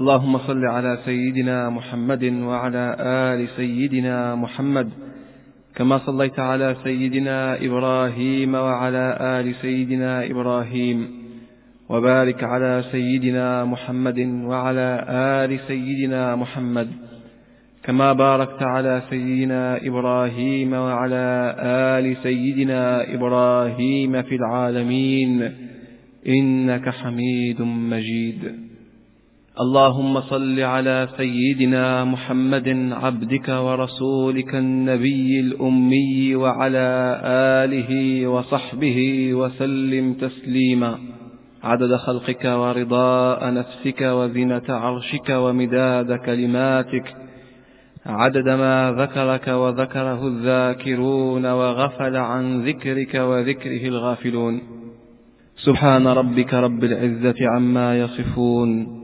اللهم صل على سيدنا محمد وعلى آل سيدنا محمد كما صليت على سيدنا إبراهيم وعلى آل سيدنا إبراهيم وبارك على سيدنا محمد وعلى آل سيدنا محمد كما باركت على سيدنا إبراهيم وعلى آل سيدنا إبراهيم في العالمين إنك حميد مجيد. اللهم صل على سيدنا محمد عبدك ورسولك النبي الأمي وعلى آله وصحبه وسلم تسليما. عدد خلقك ورضاء نفسك وزنة عرشك ومداد كلماتك. عدد ما ذكرك وذكره الذاكرون وغفل عن ذكرك وذكره الغافلون. سبحان ربك رب العزة عما يصفون.